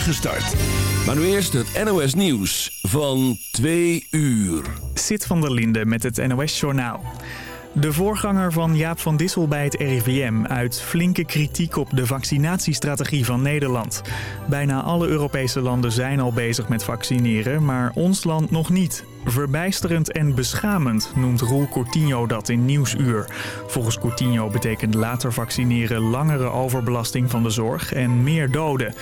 start. Maar nu eerst het NOS Nieuws van 2 uur. Zit van der Linde met het NOS Journaal. De voorganger van Jaap van Dissel bij het RIVM uit flinke kritiek op de vaccinatiestrategie van Nederland. Bijna alle Europese landen zijn al bezig met vaccineren, maar ons land nog niet. Verbijsterend en beschamend noemt Roel Coutinho dat in Nieuwsuur. Volgens Coutinho betekent later vaccineren langere overbelasting van de zorg en meer doden.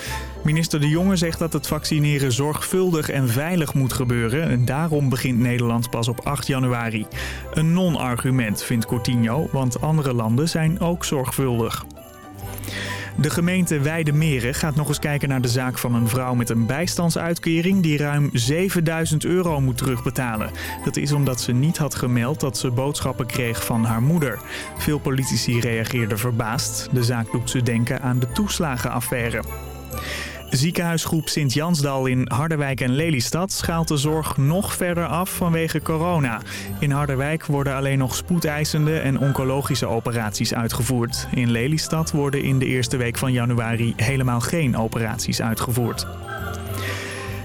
Minister De Jonge zegt dat het vaccineren zorgvuldig en veilig moet gebeuren. En daarom begint Nederland pas op 8 januari. Een non-argument vindt Coutinho, want andere landen zijn ook zorgvuldig. De gemeente Weidemeren gaat nog eens kijken naar de zaak van een vrouw met een bijstandsuitkering die ruim 7000 euro moet terugbetalen. Dat is omdat ze niet had gemeld dat ze boodschappen kreeg van haar moeder. Veel politici reageerden verbaasd. De zaak doet ze denken aan de toeslagenaffaire. Ziekenhuisgroep Sint-Jansdal in Harderwijk en Lelystad schaalt de zorg nog verder af vanwege corona. In Harderwijk worden alleen nog spoedeisende en oncologische operaties uitgevoerd. In Lelystad worden in de eerste week van januari helemaal geen operaties uitgevoerd.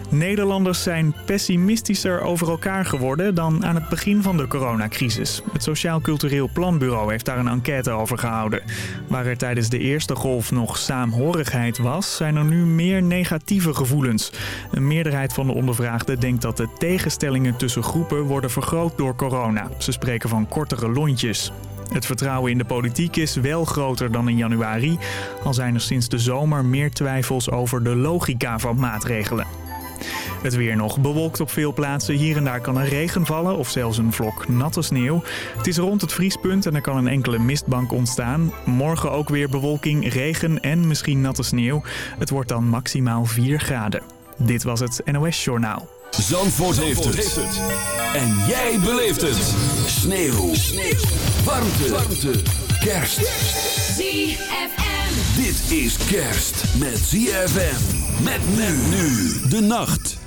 Nederlanders zijn pessimistischer over elkaar geworden dan aan het begin van de coronacrisis. Het Sociaal Cultureel Planbureau heeft daar een enquête over gehouden. Waar er tijdens de eerste golf nog saamhorigheid was, zijn er nu meer negatieve gevoelens. Een meerderheid van de ondervraagden denkt dat de tegenstellingen tussen groepen worden vergroot door corona. Ze spreken van kortere lontjes. Het vertrouwen in de politiek is wel groter dan in januari, al zijn er sinds de zomer meer twijfels over de logica van maatregelen. Het weer nog bewolkt op veel plaatsen. Hier en daar kan er regen vallen of zelfs een vlok natte sneeuw. Het is rond het vriespunt en er kan een enkele mistbank ontstaan. Morgen ook weer bewolking, regen en misschien natte sneeuw. Het wordt dan maximaal 4 graden. Dit was het NOS Journaal. Zandvoort, heeft, het. En jij beleeft het. Sneeuw. Sneeuw. Warmte. Warmte. Kerst. ZFM. Dit is kerst met ZFM. Met men nu de nacht.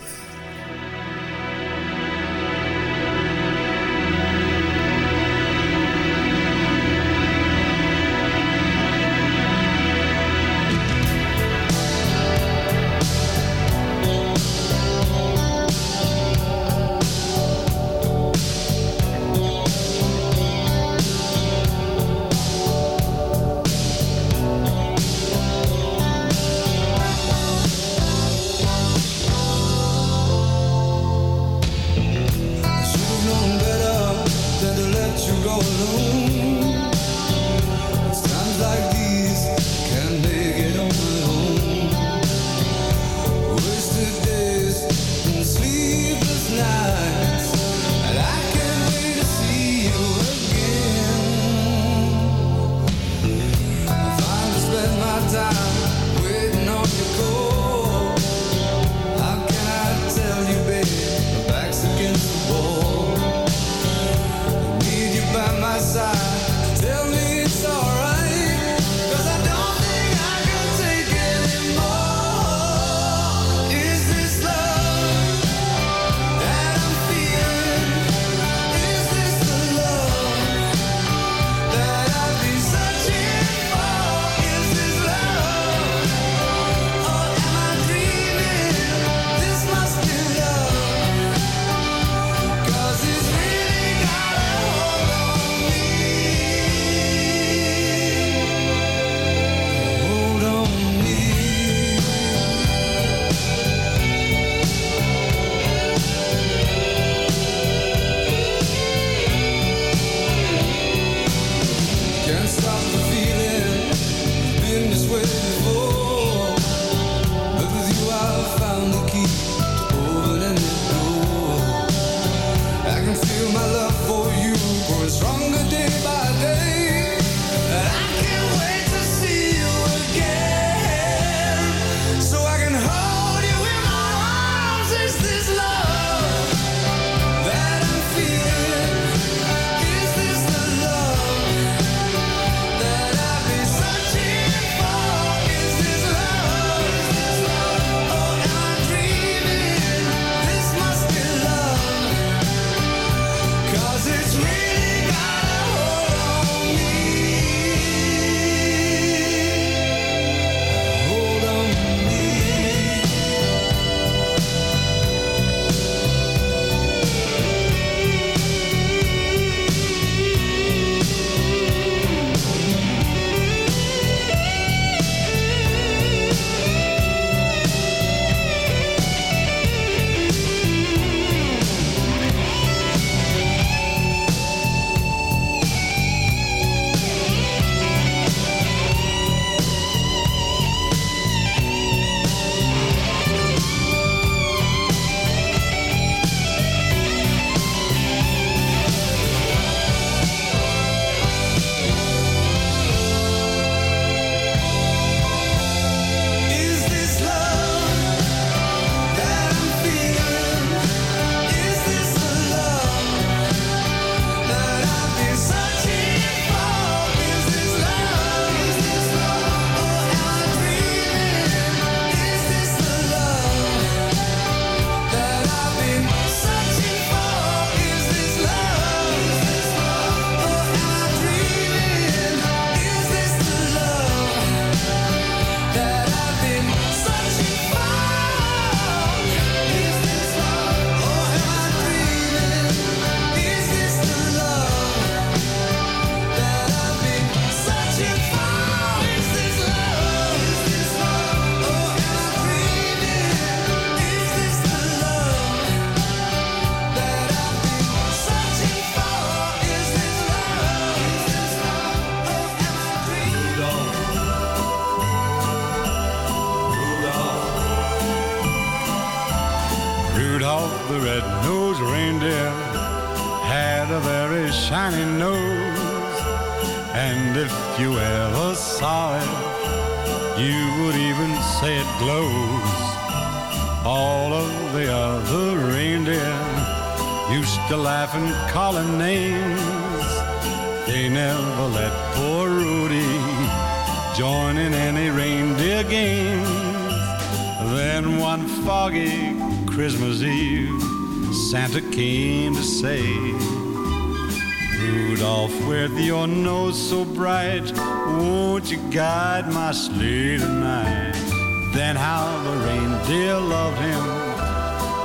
Still loved him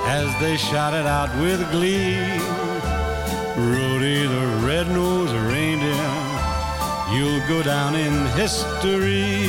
as they shouted out with glee. Rudy the red-nosed reindeer, you'll go down in history.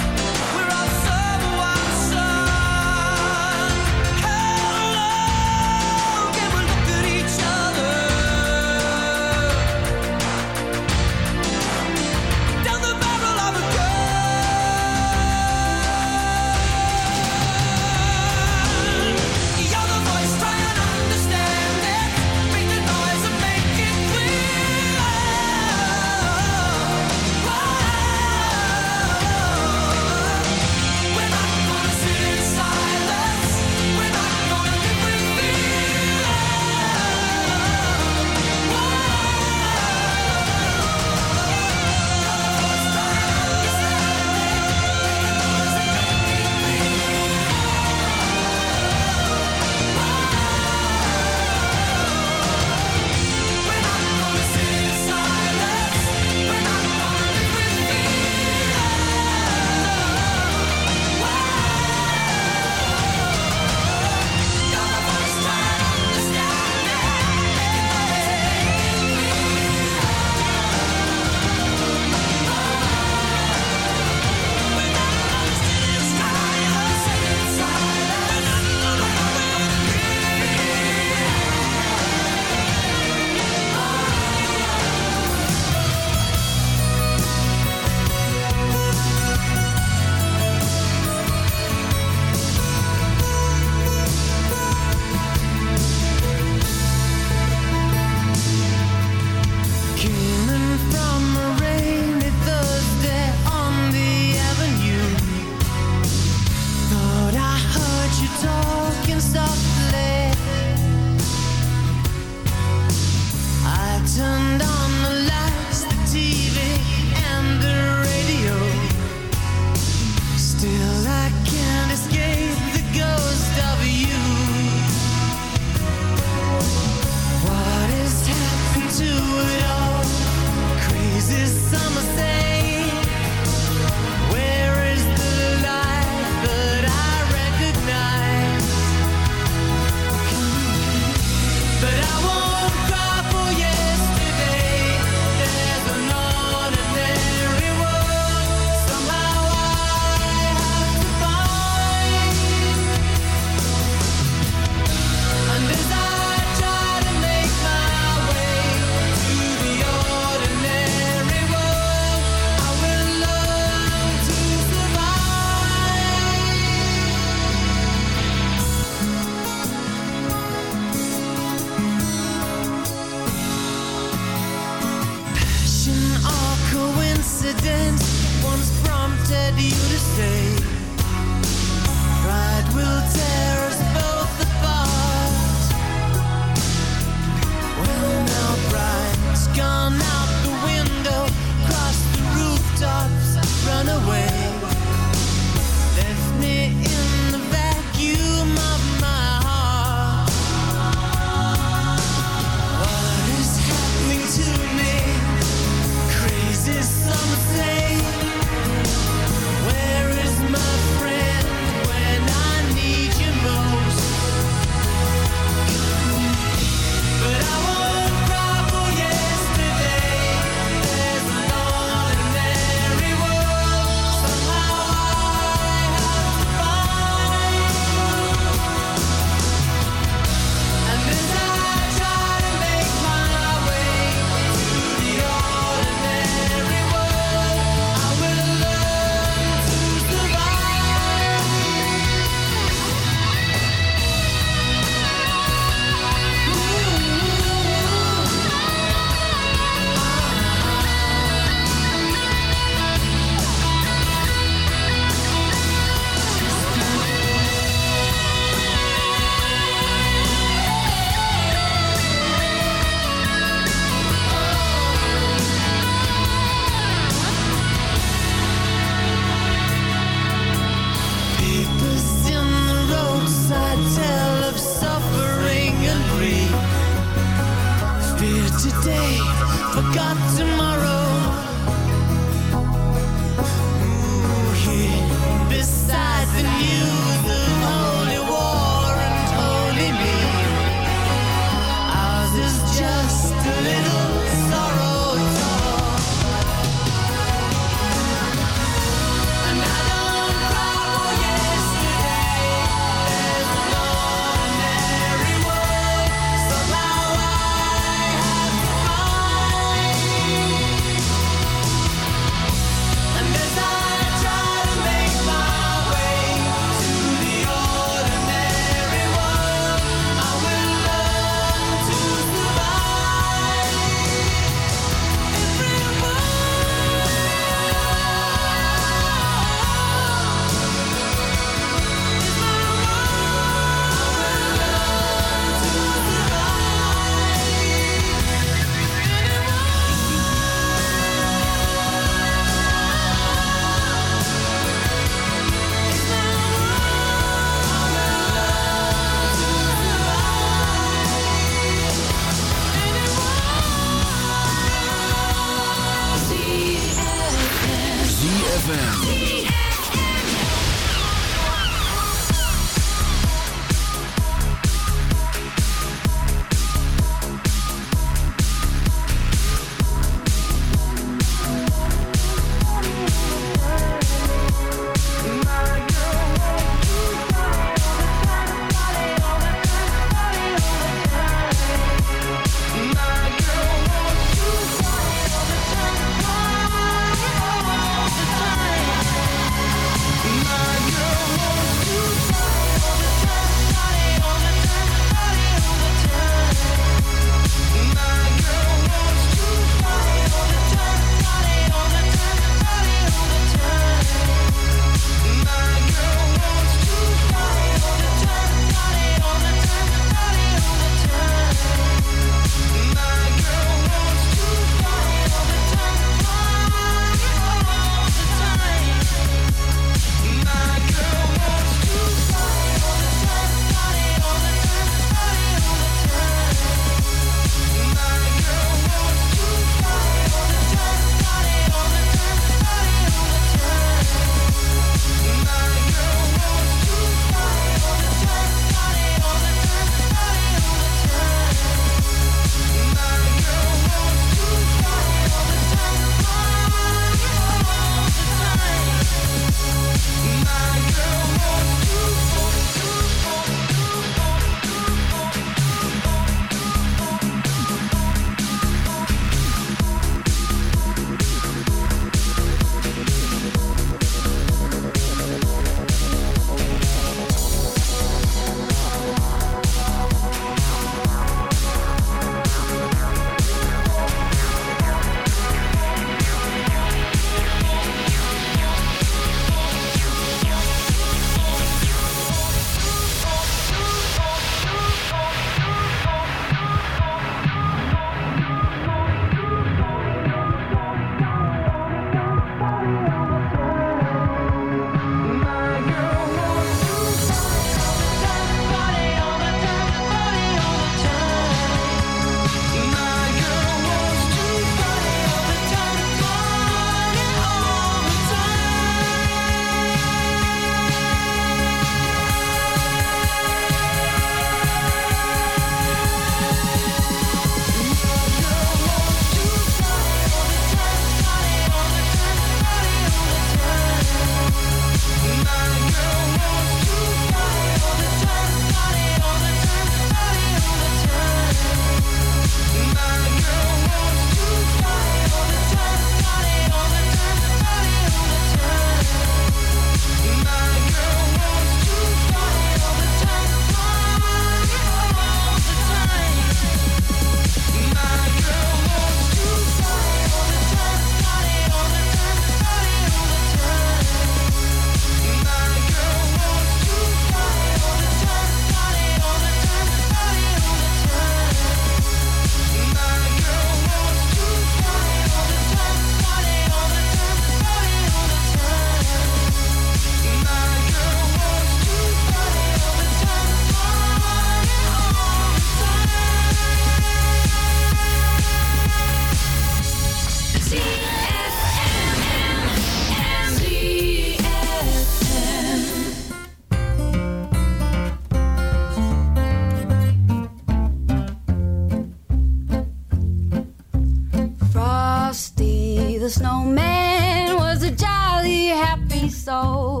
snowman was a jolly happy soul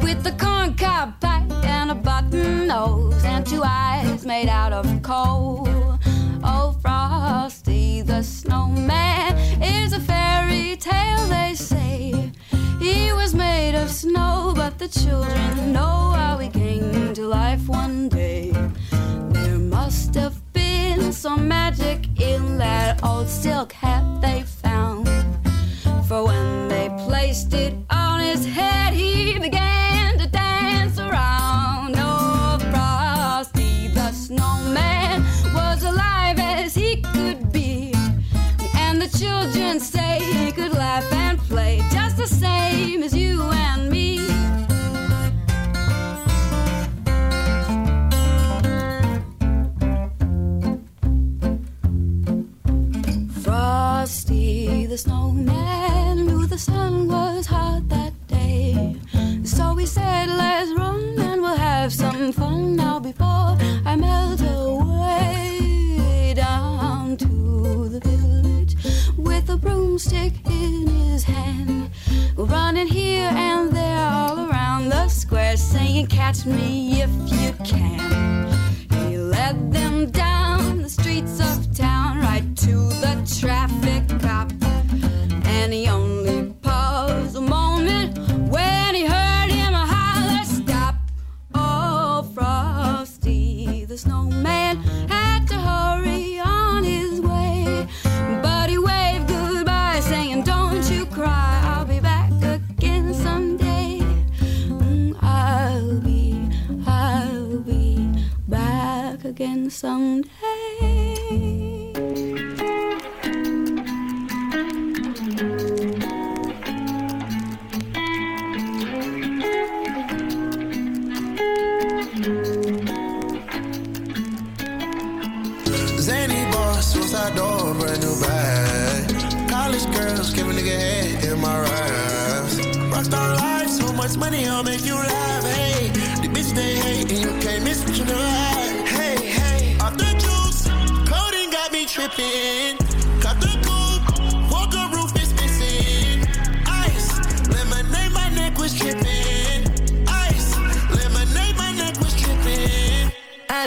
with a corncob pipe and a button nose and two eyes made out of coal. Oh, Frosty the snowman is a fairy tale, they say. He was made of snow, but the children know me if someday.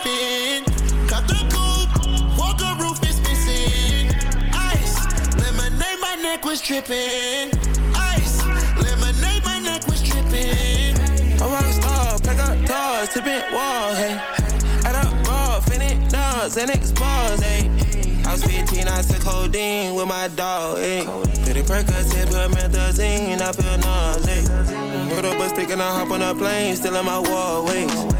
Cut the coupe, walker roof is missing. Ice, lemonade, my neck was tripping. Ice, lemonade, my neck was tripping. A rock star, pack up doors, tipping walls, hey. Add up raw, finish dogs, and expose, hey. I was 15, I took codeine with my dog, hey. Pretty Percocet, put methazine, I feel nauseous. Put up a stick and I hop on a plane, still in my wall, ways.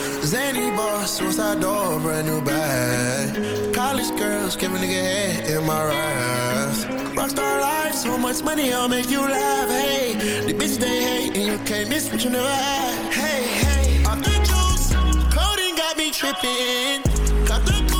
Zany boss, suicide door, brand new bag. College girls, give a nigga head in my raps. Rockstar life, so much money, I'll make you laugh. Hey, the bitch they hate, and you can't miss what you never had. Hey, hey, off the juice, coding got me tripping. Cut the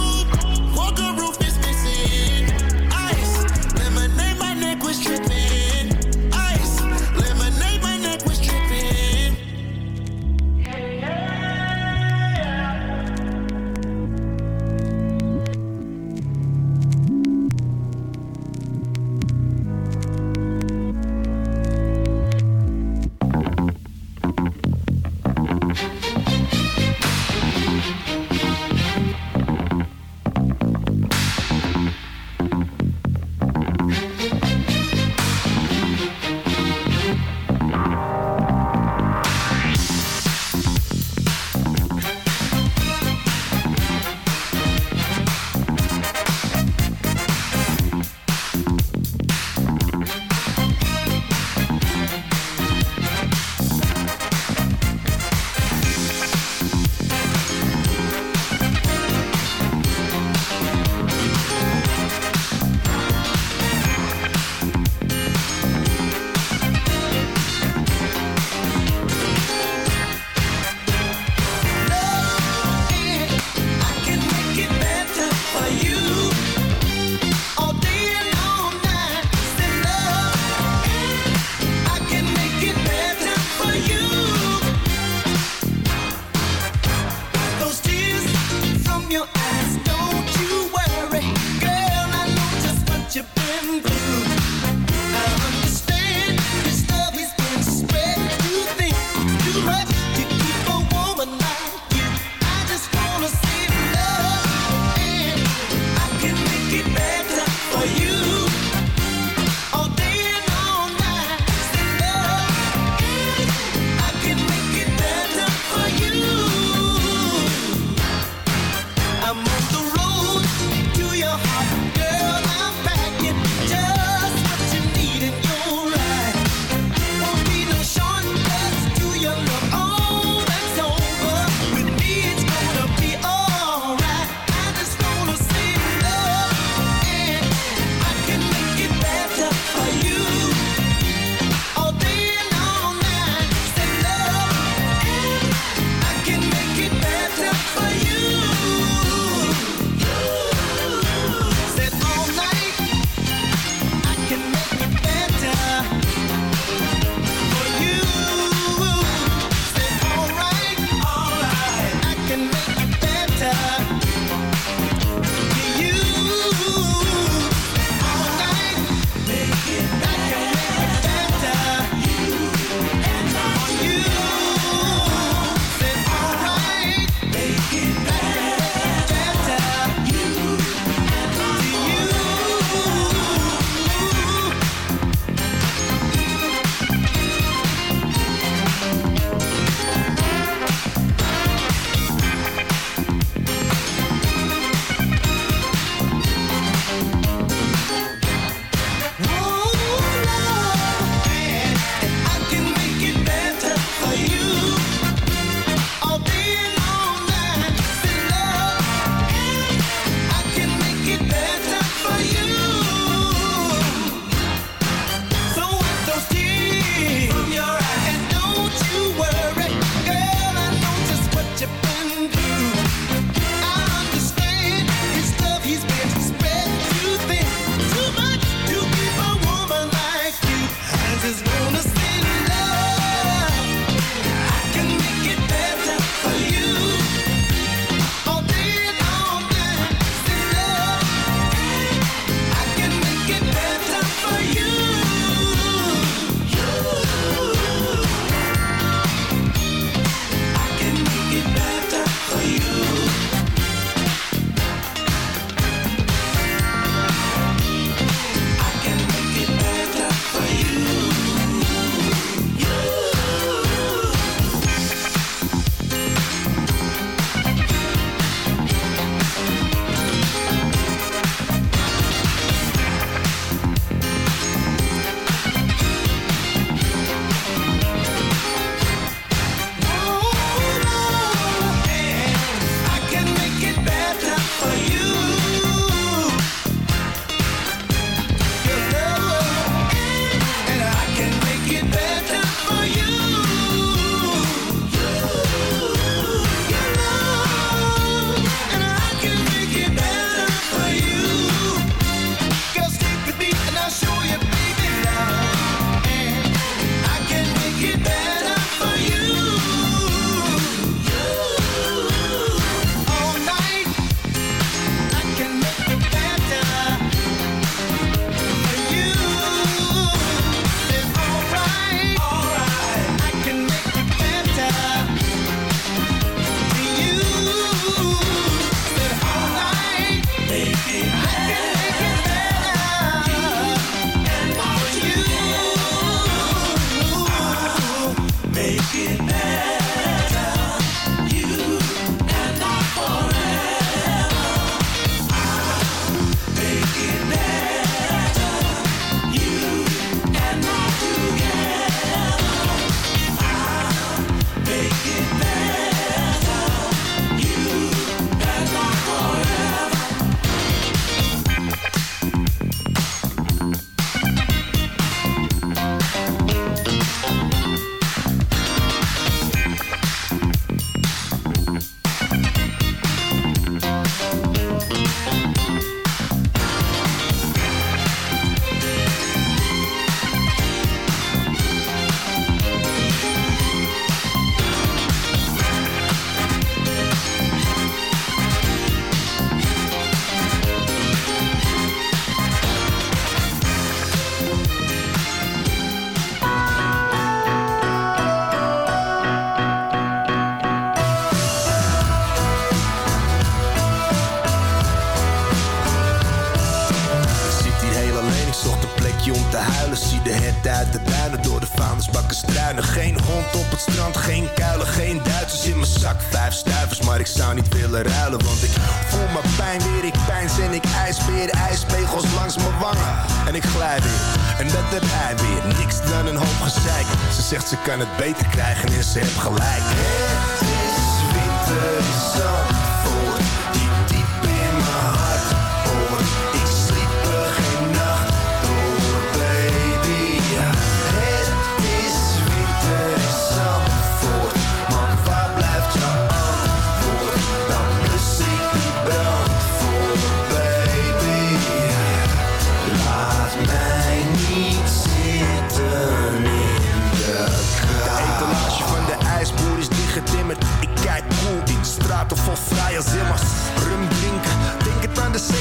En dat heb hij weer, niks dan een hoop gezeik. Ze zegt ze kan het beter krijgen en ze heeft gelijk.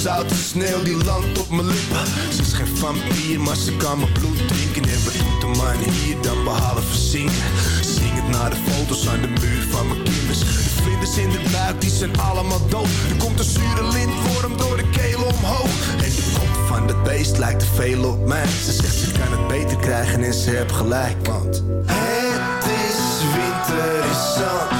Zoute sneeuw die landt op mijn lippen. Ze is geen vampier, maar ze kan mijn bloed drinken. En wat doet de man hier dan behalve zinken? Zing het naar de foto's aan de muur van mijn kinders. De vlinders in de buik, die zijn allemaal dood. Er komt een zure lintworm door de keel omhoog. En de kop van dat beest lijkt te veel op mij. Ze zegt ze kan het beter krijgen en ze heeft gelijk. Want het is winter in Zandvoort.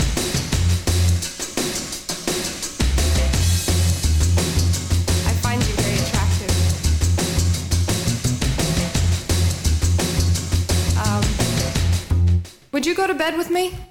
Bed with me?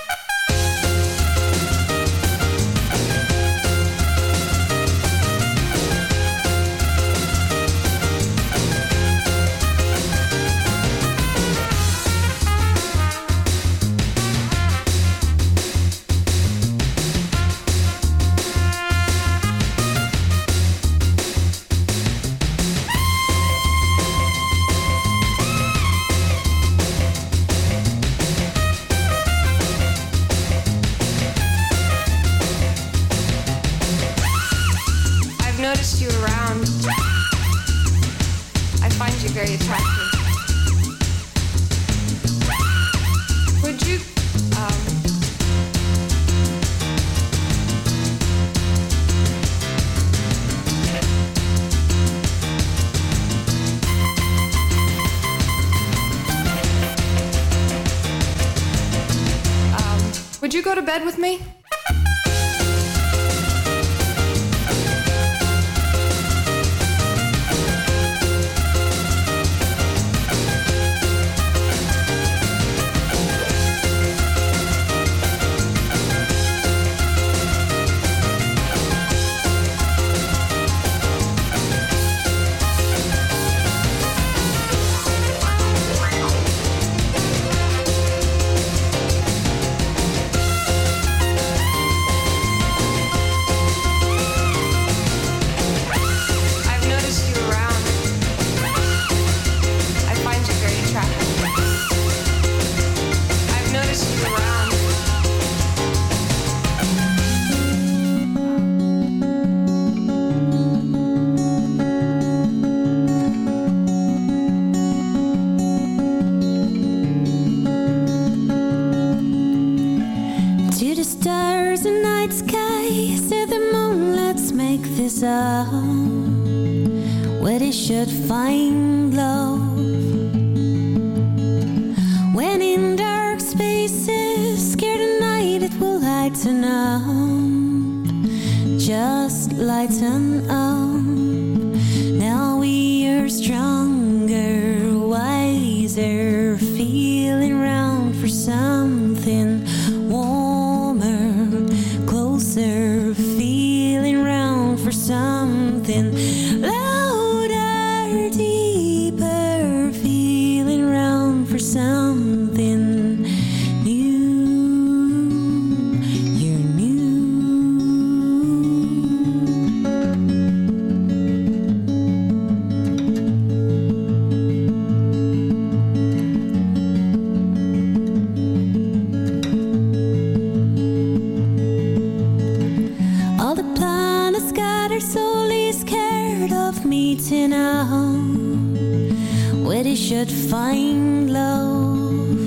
go to bed with me? in a home where they should find love.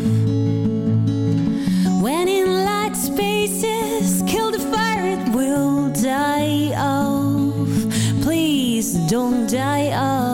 When in light spaces, kill the fire, it will die off. Please don't die off.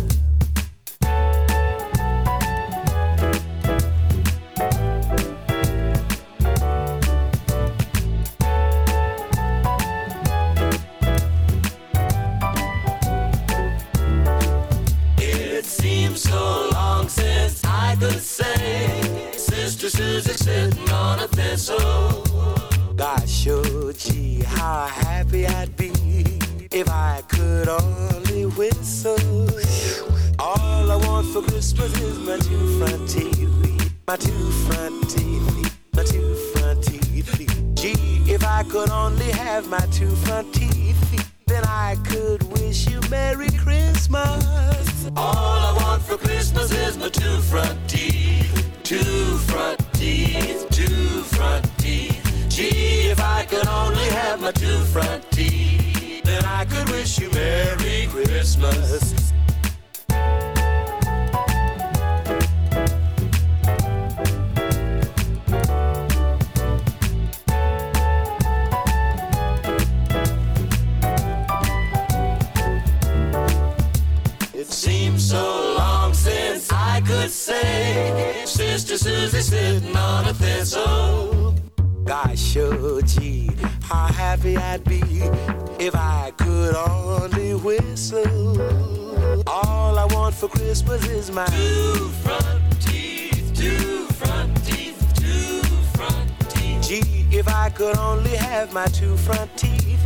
For Christmas is my two front teeth, two front teeth, two front teeth. Gee, if I could only have my two front teeth,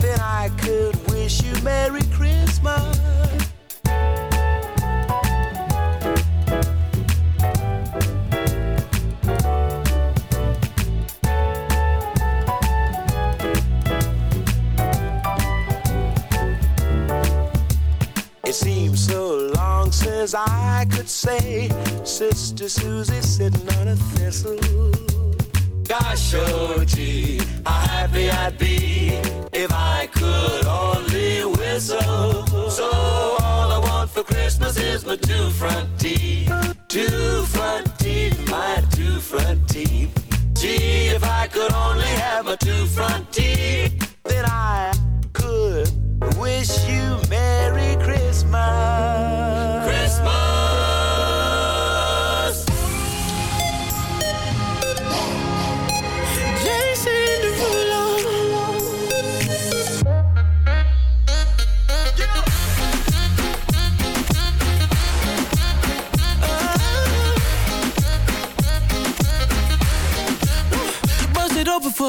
then I could wish you Merry Christmas. Sister Susie sitting on a thistle. Gosh, oh gee, how happy I'd be if I could only whistle. So all I want for Christmas is my two front teeth, two front teeth, my two front teeth. Gee, if I could only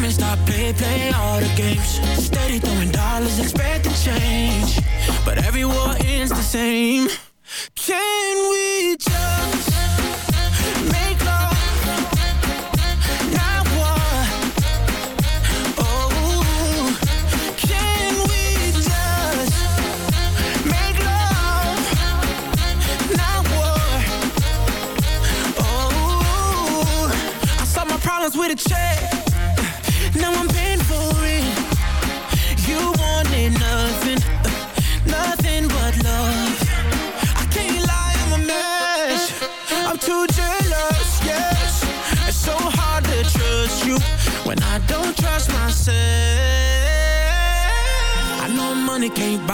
Told stop play, play all the games. Steady throwing dollars, expecting change. But every war ends the same. Can we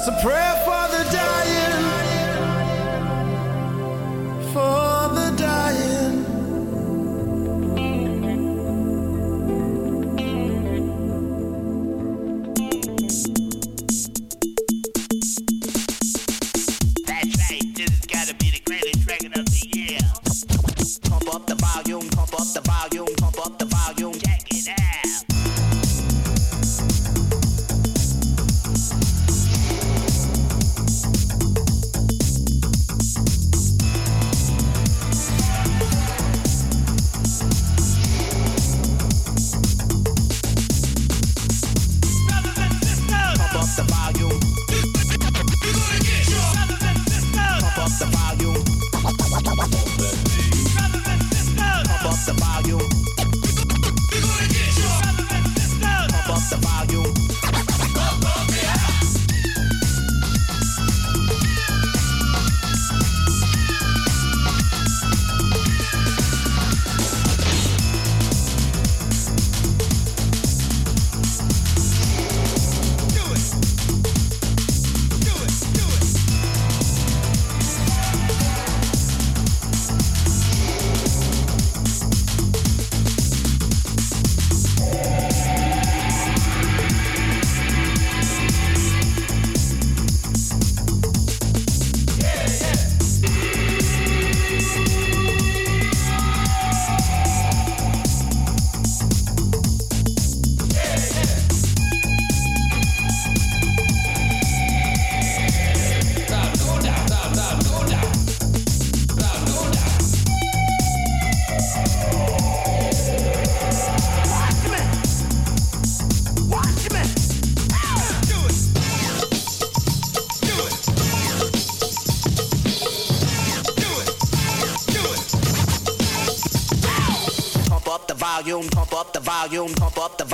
It's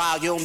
volume,